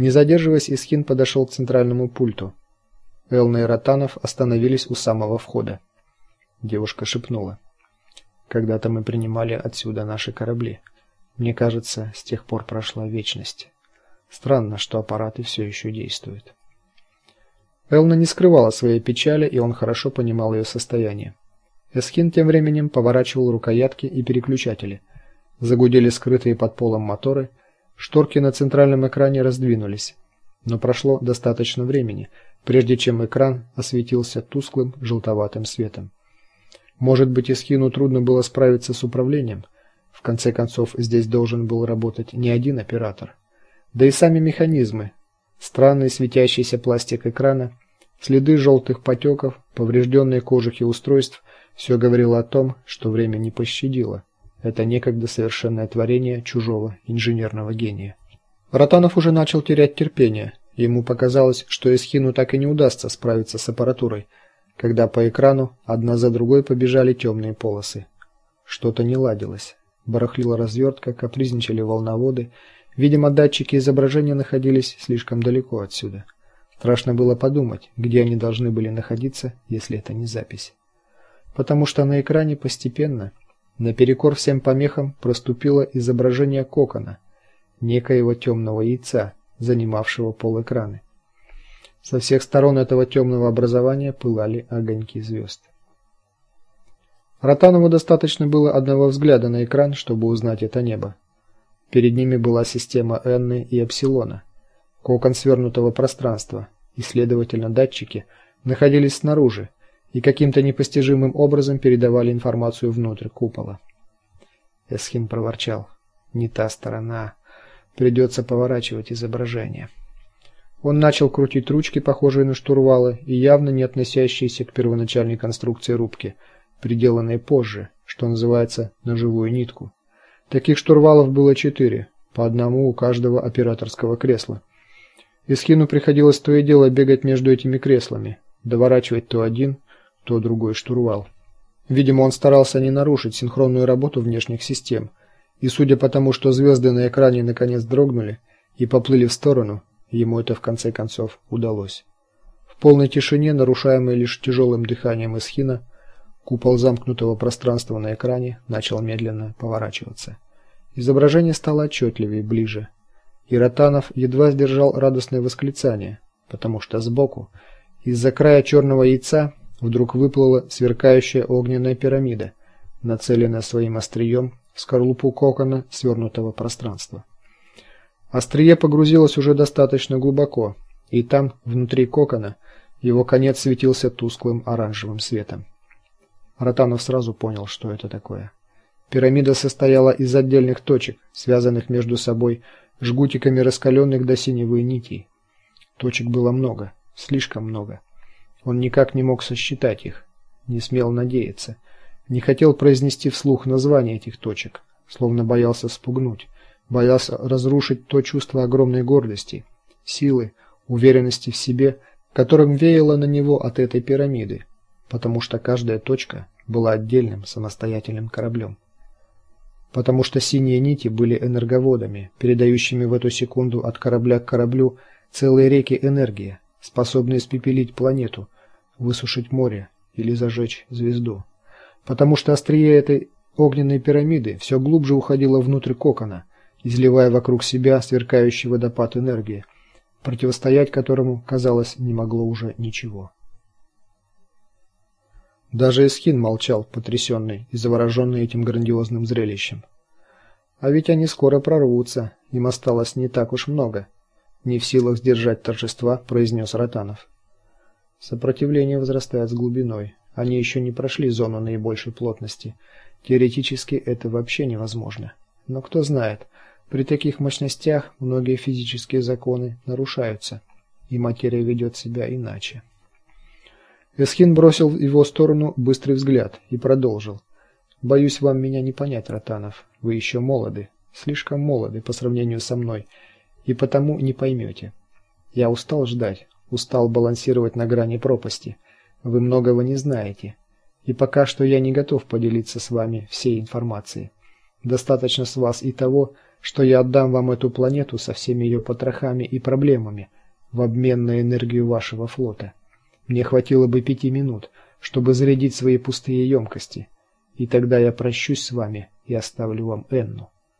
Не задерживаясь, Исхин подошел к центральному пульту. Элна и Ротанов остановились у самого входа. Девушка шепнула: "Когда-то мы принимали отсюда наши корабли. Мне кажется, с тех пор прошла вечность. Странно, что аппараты все еще действуют". Элна не скрывала своей печали, и он хорошо понимал ее состояние. Эсхин тем временем поворачивал рукоятки и переключатели. Загудели скрытые под полом моторы, шторки на центральном экране раздвинулись. Но прошло достаточно времени, прежде чем экран осветился тусклым желтоватым светом. Может быть, Эсхину трудно было справиться с управлением. В конце концов, здесь должен был работать не один оператор. Да и сами механизмы, странный светящийся пластик экрана, следы желтых потеков, поврежденные кожухи устройств все говорило о том, что время не пощадило это некогда совершенное творение чужого инженерного гения. Ротанов уже начал терять терпение. Ему показалось, что Эсхину так и не удастся справиться с аппаратурой, когда по экрану одна за другой побежали темные полосы. Что-то не ладилось. Барахлила развертка, капризничали волноводы. Видимо, датчики изображения находились слишком далеко отсюда. Страшно было подумать, где они должны были находиться, если это не запись. Потому что на экране постепенно Наперекор всем помехам проступило изображение кокона, некоего темного яйца, занимавшего полэкрана. Со всех сторон этого темного образования пылали огоньки звезд. Ротанову достаточно было одного взгляда на экран, чтобы узнать это небо. Перед ними была система Энны и Эпсилона, кокон свернутого пространства, и, следовательно, датчики находились снаружи, и каким-то непостижимым образом передавали информацию внутрь купола. Эсхин проворчал: "Не та сторона, придется поворачивать изображение". Он начал крутить ручки, похожие на штурвалы, и явно не относящиеся к первоначальной конструкции рубки, приделанные позже, что называется, на живую нитку. Таких штурвалов было четыре, по одному у каждого операторского кресла. Исхину приходилось то и дело бегать между этими креслами, доворачивать то один, то другой штурвал. Видимо, он старался не нарушить синхронную работу внешних систем, и судя по тому, что звезды на экране наконец дрогнули и поплыли в сторону, ему это в конце концов удалось. В полной тишине, нарушаемой лишь тяжелым дыханием Исхина, купол замкнутого пространства на экране начал медленно поворачиваться. Изображение стало отчетливее, ближе. И едва сдержал радостное восклицание, потому что сбоку, из-за края черного яйца, вдруг выплыла сверкающая огненная пирамида, нацеленная своим острием в скорлупу кокона свернутого пространства. Острие погрузилось уже достаточно глубоко, и там, внутри кокона, его конец светился тусклым оранжевым светом. Ротанов сразу понял, что это такое. Пирамида состояла из отдельных точек, связанных между собой жгутиками раскаленных до синевы нитей. Точек было много, слишком много. Он никак не мог сосчитать их, не смел надеяться, не хотел произнести вслух название этих точек, словно боялся спугнуть, боялся разрушить то чувство огромной гордости, силы, уверенности в себе, которым веяло на него от этой пирамиды, потому что каждая точка была отдельным самостоятельным кораблем. Потому что синие нити были энерговодами, передающими в эту секунду от корабля к кораблю целые реки энергии, способный испепелить планету, высушить море или зажечь звезду. Потому что острие этой огненной пирамиды все глубже уходило внутрь кокона, изливая вокруг себя сверкающий водопад энергии, противостоять которому, казалось, не могло уже ничего. Даже Эсхин молчал, потрясенный и завороженный этим грандиозным зрелищем. А ведь они скоро прорвутся, им осталось не так уж много не в силах сдержать торжества, произнес Ротанов. Сопротивление возрастает с глубиной. Они еще не прошли зону наибольшей плотности. Теоретически это вообще невозможно. Но кто знает, при таких мощностях многие физические законы нарушаются, и материя ведет себя иначе. Эсхин бросил в его сторону быстрый взгляд и продолжил: "Боюсь, вам меня не понять, Ротанов. Вы еще молоды, слишком молоды по сравнению со мной и потому не поймете. Я устал ждать, устал балансировать на грани пропасти. Вы многого не знаете, и пока что я не готов поделиться с вами всей информацией. Достаточно с вас и того, что я отдам вам эту планету со всеми ее потрохами и проблемами в обмен на энергию вашего флота. Мне хватило бы пяти минут, чтобы зарядить свои пустые емкости, и тогда я прощусь с вами и оставлю вам Энну.